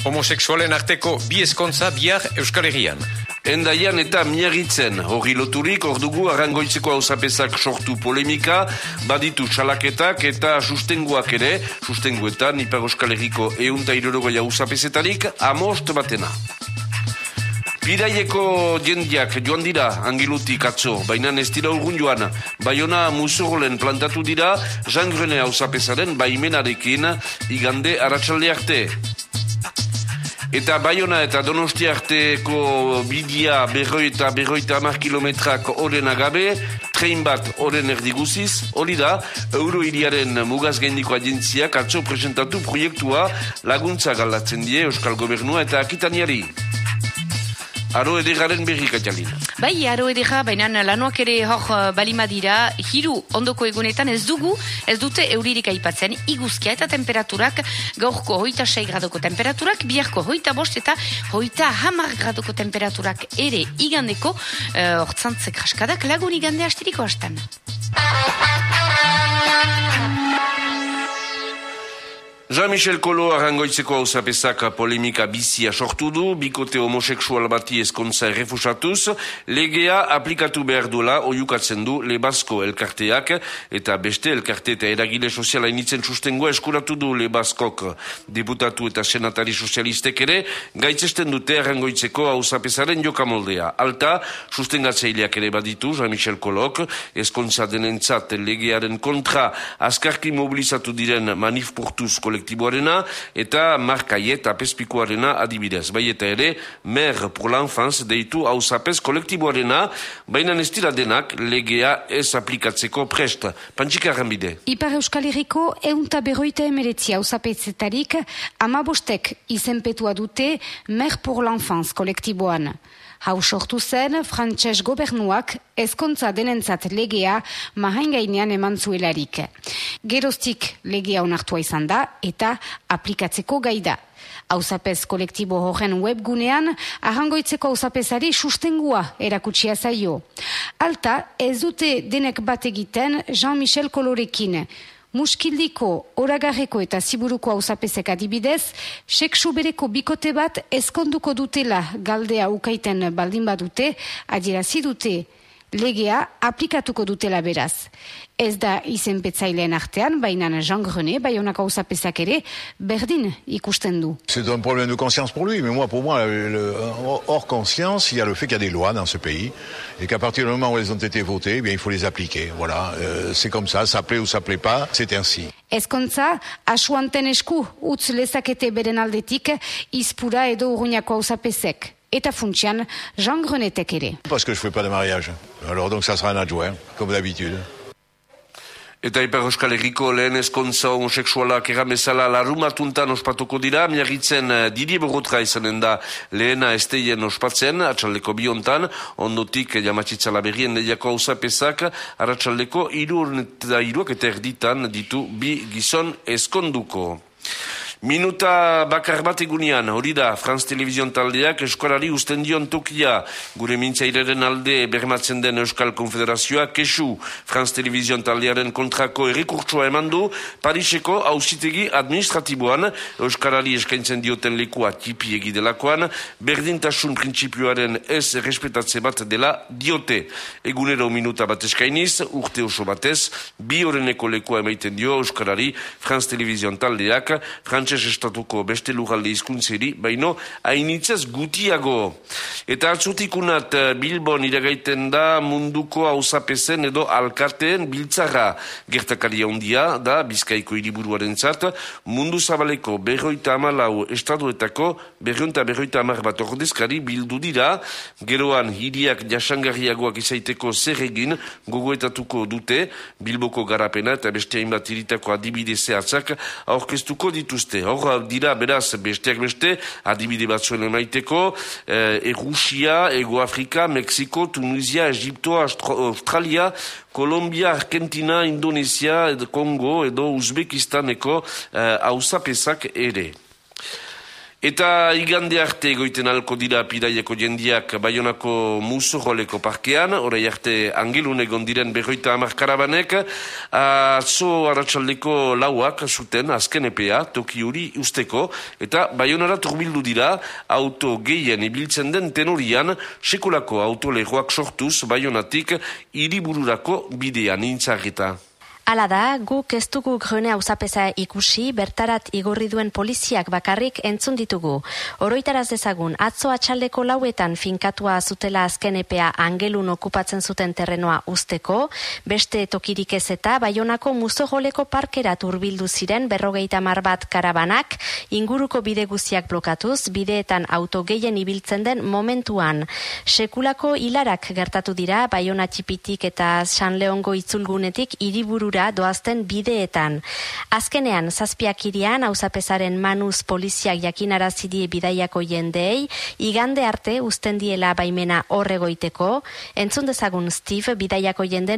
Homoseksualen arteko bi eskontza bihar Euskal Herrian. Endaian eta miagitzen, hori loturik, ordugu arrangoitzeko hausapesak sortu polemika, baditu txalaketak eta sustenguak ere, sustenguetan, Ipar Euskal Herriko eunta irorogoia hausapesetarik, amost batena. Biraieko jendiak joan dira angilutik atzo, baina ez dira urgun joan. Baiona musurolen plantatu dira, jangrene hausapesaren baimenarekin igande aratsalde arte. Eta Bayona eta Donosti arteko bidia berroi eta berroi eta amar kilometrak oren agabe, trein bat oren erdiguziz, hori da, euro iriaren mugaz gendiko agentziak atzo presentatu proiektua laguntza galatzen die Euskal Gobernua eta Akitaniari. Aro edegaren berri katxalina. Bai, aro edega, baina lanuak ere hor uh, balima dira, hiru ondoko egunetan ez dugu, ez dute euririk aipatzen, iguzkia eta temperaturak, gaurko hoita 6 gradoko temperaturak, biharko hoita bost eta hoita hamar gradoko temperaturak ere igandeko, uh, hortzantzek raskadak lagun igande hastiriko hastan. Jean-Michel Kolo arrangoitzeko hausapezak polemika bizia sortu du, bikote homoseksual bati eskontza errefusatuz, legea aplikatu behar duela oiukatzen du Lebasko elkarteak, eta beste elkarte eta eragile soziala initzen sustengoa eskuratu du Lebaskok deputatu eta senatari sozialistek ere, gaitzesten dute arrangoitzeko hausapezaren jokamoldea. Alta, sustengatzeileak ere baditu, Jean-Michel Kolok, eskontza denentzat legearen kontra askarki mobilizatu diren manifportuz kolektiboa kolektiboarena eta markaiet apespikoarena adibidez. Bai eta ere, mer pour l'enfance deitu hausapes kolektiboarena, baina ez dira denak legea ez aplikatzeko prest. Pantsika bide. Ipar Euskal Herriko eunta berroita emeretzi hausapezetarik amabostek izenpetua dute mer pour l'enfance kolektiboan. Hau sortu zen, frantses gobernuak ezkontza denentzat legea mahaingainean eman zuelarik. Geroztik legea onartua izan da eta aplikatzeko gaida. Hauzapez kolektibo horren webgunean, ahangoitzeko hauzapezari sustengua erakutsia zaio. Alta, ez dute denek bat egiten Jean-Michel Kolorekin. Muskildiko, oragarreko eta ziburuko hausapezek adibidez, seksu bereko bikote bat ezkonduko dutela galdea ukaiten baldin badute, adierazi dute legea aplikatuko dutela beraz. Ez da izenpetzaileen artean, baina Jean Grenet, bai honako hausapezak ere, berdin ikusten du. C'est un problème de conscience pour lui, mais moi, pour moi, le, hors conscience, il y a le fait qu'il y a des lois dans ce pays, et qu'à partir du moment où elles ont été votées, eh bien, il faut les appliquer. Voilà, euh, c'est comme ça, ça plaît ou ça plaît pas, c'est ainsi. Ezkontza, asuanten esku, utz lezakete beren aldetik, izpura edo urruñako hausapezek. Eta funtsian, Jean Grenetek ere. Parce que je fais pas de mariage. Alors donc ça sera un adjoint, comme d'habitude. Eta Ipar Euskal Herriko lehen ezkontza homoseksualak erramezala larumatuntan ospatuko dira, miagitzen uh, diri bogotra izanen da lehena esteien ospatzen, atxaldeko biontan, ondotik jamatsitzala berrien lehiako hausapezak, aratxaldeko iruak eta iruak eta erditan ditu bi gizon ezkonduko. Minuta bakar bat egunean, hori da, Franz Televizion taldeak eskolari usten dion tokia, gure mintzaireren alde bermatzen den Euskal Konfederazioa, kesu Franz Televizion taldearen kontrako errekurtsua eman du, Pariseko hausitegi administratiboan, Euskarari eskaintzen dioten lekua tipi egidelakoan, berdintasun printzipioaren ez respetatze bat dela diote. Egunero minuta bat eskainiz, urte oso batez, bi horreneko lekua emaiten dio Euskarari Franz Televizion taldeak, Franz frantses estatuko beste lugalde izkuntzeri, baino hainitzaz gutiago. Eta atzutikunat eh, Bilbon iragaiten da munduko hausapezen edo alkarteen biltzara gertakaria handia da Bizkaiko hiriburuaren zat, mundu zabaleko berroita amalau estatuetako berroita berroita amar bat ordezkari bildu dira, geroan hiriak jasangarriagoak izaiteko zer egin gogoetatuko dute, Bilboko garapena eta beste hainbat iritako adibide zehatzak aurkeztuko dituzte hor dira beraz besteak beste adibide batzuen emaiteko eh, Erusia, Ego Afrika, Mexiko, Tunisia, Egipto, Australia, Kolombia, Argentina, Indonesia, Kongo edo Uzbekistaneko eh, ere. Eta igande arte egoiten alko dira pidaieko jendiak Bayonako musurroleko parkean, orai arte angelun egon diren berroita amar karabanek, atzo aratsaldeko lauak zuten azken epea toki huri usteko, eta Bayonara turbildu dira auto gehien ibiltzen den tenorian, sekulako autolegoak sortuz Bayonatik iribururako bidean intzarrita. Hala da, guk ez dugu grone auzapeza ikusi, bertarat igorri duen poliziak bakarrik entzun ditugu. Oroitaraz dezagun, atzo atxaldeko lauetan finkatua zutela azken epea angelun okupatzen zuten terrenoa usteko, beste tokirik ez eta baionako muzogoleko parkera turbildu ziren berrogeita mar bat karabanak, inguruko bide guziak blokatuz, bideetan auto gehien ibiltzen den momentuan. Sekulako hilarak gertatu dira, baiona txipitik eta San Leongo itzulgunetik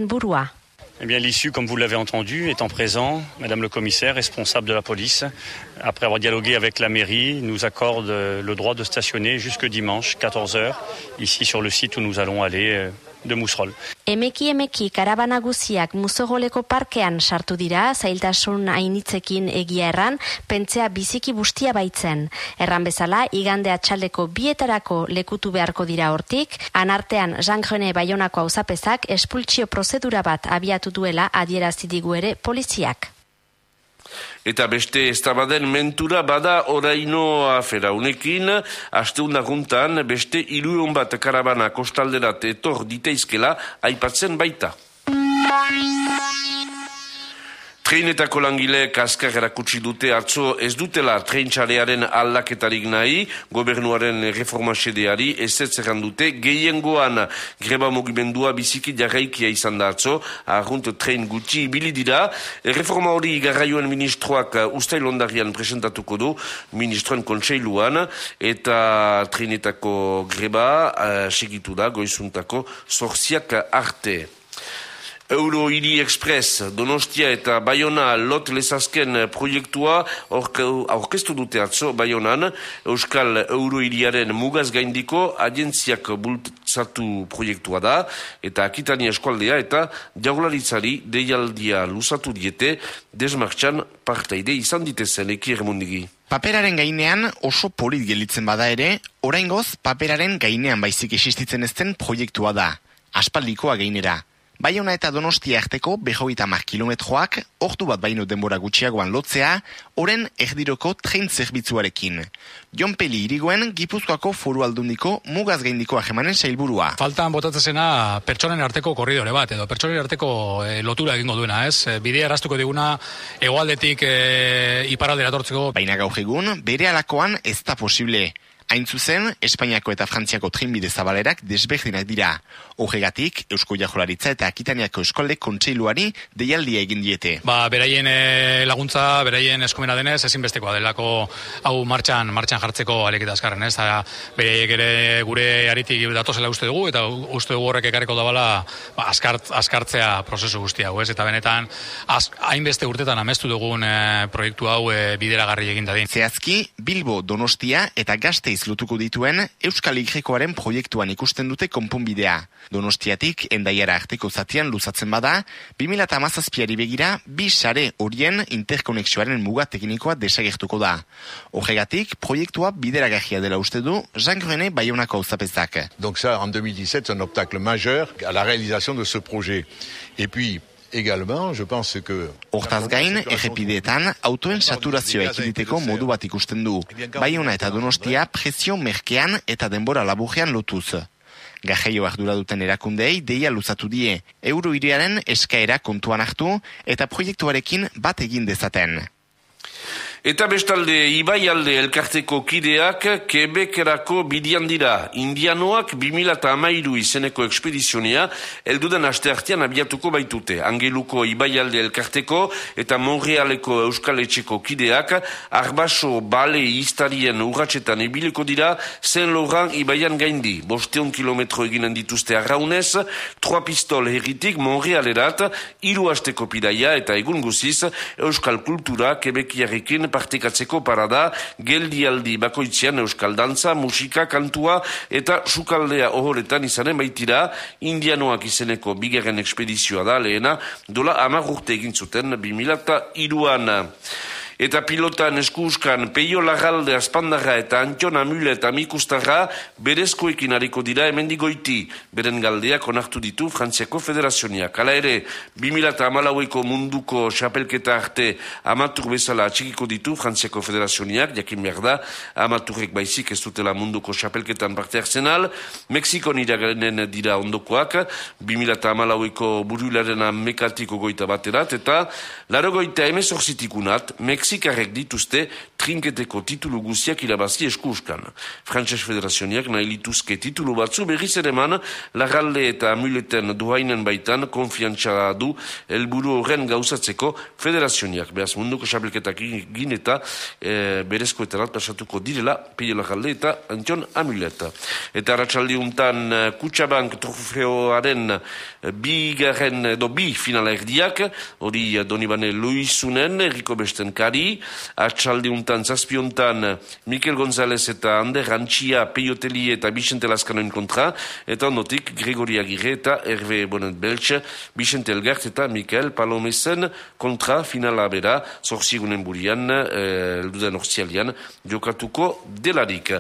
burua. Eh bien, l'issue, comme vous l'avez entendu, étant présent, Madame le commissaire, responsable de la police, après avoir dialogué avec la mairie, nous accorde le droit de stationner jusque dimanche, 14h, ici sur le site où nous allons aller euh, de Musrol. Emeki emeki karabana guziak muzogoleko parkean sartu dira, zailtasun hainitzekin egia erran, pentsea biziki bustia baitzen. Erran bezala, igande atxaldeko bietarako lekutu beharko dira hortik, anartean Jean Bayonako hauzapezak espultsio prozedura bat abiatu duela adierazidigu ere poliziak. Eta beste estabaden mentura bada oraino afera unekin, asteundaguntan beste iluion bat karabana kostalderat etor diteizkela aipatzen baita. Treinetako langileek azkar erakutsi dute atzo ez dutela treintxarearen aldaketarik nahi, gobernuaren reforma sedeari ez ez dute gehiengoan greba mugimendua biziki jarraikia izan da atzo, ahunt trein gutxi ibili dira, reforma hori garraioen ministroak ustail ondarian presentatuko du, ministroen kontseiluan, eta treinetako greba uh, segitu da goizuntako zorziak arte. Euro Iri Express Donostia eta Bayona lot lezazken proiektua aurkeztu dute atzo Bayonan Euskal Euro Iriaren mugaz gaindiko agentziak bultzatu proiektua da eta Akitania Eskualdea eta jaularitzari deialdia luzatu diete desmartxan parteide izan ditezen ekir mundigi. Paperaren gainean oso polit gelitzen bada ere, oraingoz paperaren gainean baizik existitzen ezten proiektua da. Aspaldikoa gainera. Baiona eta Donostia arteko behoita mar kilometroak, ordu bat baino denbora gutxiagoan lotzea, oren erdiroko tren zerbitzuarekin. Jon Peli irigoen, Gipuzkoako foru aldundiko mugaz gaindiko ahemanen sailburua. Faltan botatzezena pertsonen arteko korridore bat, edo pertsonen arteko e, lotura egingo duena, ez? E, bidea erraztuko diguna, egoaldetik e, iparaldera tortzeko. Baina gauhegun, bere alakoan ez da posible. Hain zuzen, Espainiako eta Frantziako trinbide zabalerak desberdinak dira. Horregatik, Eusko Jajolaritza eta Akitaniako Eskolde kontseiluari deialdia egin diete. Ba, beraien eh, laguntza, beraien eskomena denez, ezinbestekoa delako hau martxan, martxan jartzeko alekita azkarren, ez? Bereiek ere gure aritik datozela uste dugu, eta uste dugu horrek ekarriko da bala, ba, askart, askartzea prozesu guztia, ez? Eta benetan, hainbeste urtetan amestu dugun e, proiektu hau e, bideragarri egin dadin. Zehazki, Bilbo, Donostia eta Gasteiz lotuko dituen Euskal Igrekoaren proiektuan ikusten dute konponbidea. Donostiatik endaiara arteko zatian luzatzen bada, 2008 begira, bi sare horien interkonexioaren muga teknikoa desagertuko da. Horregatik, proiektua bideragarria dela uste du, Jean Grenet Bayonako uzapezak. Donc ça, en 2017, c'est un obstacle majeur à la réalisation de ce projet. Et puis, Hortaz gain, errepideetan, autoen saturazioa ekiditeko modu bat ikusten du. Baiona eta donostia prezio merkean eta denbora laburrean lotuz. Gajeio ardura duten erakundei deia luzatu die, euro iriaren eskaera kontuan hartu eta proiektuarekin bat egin dezaten. Eta bestalde, Ibai alde elkarteko kideak Kebekerako bidian dira. Indianoak 2008 izeneko ekspedizionea elduden aste artean abiatuko baitute. Angeluko Ibai alde elkarteko eta Montrealeko Euskal Etxeko kideak arbaso bale iztarien urratxetan ebiliko dira zen loran Ibaian gaindi. Bosteon kilometro eginen dituzte arraunez, troa pistol herritik Montrealerat, iru asteko pidaia eta egun guziz Euskal Kultura Kebekiarekin partekatzeko parada, geldialdi bakoitzean euskal dantza, musika, kantua eta sukaldea ohoretan izanen baitira, indianoak izeneko bigarren ekspedizioa da, lehena, dola amagurte egin zuten 2002an. Eta pilotan eskuskan Peio Lagalde Aspandarra eta Antion Amule eta Mikustarra berezkoekin hariko dira emendigoiti. Beren galdeak onartu ditu Frantziako Federazioniak. Hala ere, 2008ko munduko xapelketa arte amatur bezala atxikiko ditu Frantziako Federazioniak, jakin behar da, amaturrek baizik ez dutela munduko xapelketan parte hartzenal. Mexikon iragaren dira ondokoak, 2008ko buruilaren mekatiko goita baterat, eta laro goita emezorzitikunat, Mexikon Mexikarrek dituzte trinketeko titulu guziak irabazi eskuskan. Frantses Federazioniak nahi lituzke titulu batzu berriz ere man, lagalde eta amuleten duhainen baitan konfiantza du helburu horren gauzatzeko Federazioniak. Beaz munduko xabelketak gin eta e, berezko eta pasatuko direla peio lagalde eta antion amuleta. Eta ratxaldi untan e, Kutsabank trofeoaren e, bi garen edo bi finala erdiak, hori Donibane Luisunen, Eriko Besten Kari, hori, atxaldi untan, zazpi untan, Mikel González eta Ander Antxia, Peioteli eta Bixente Laskanoen kontra, eta ondotik Gregori Agirre eta Hervé Bonet Beltx, Bixente Elgart eta Mikel Palomesen kontra finala bera, zorzigunen burian, eh, eldudan orzialian, jokatuko delarik.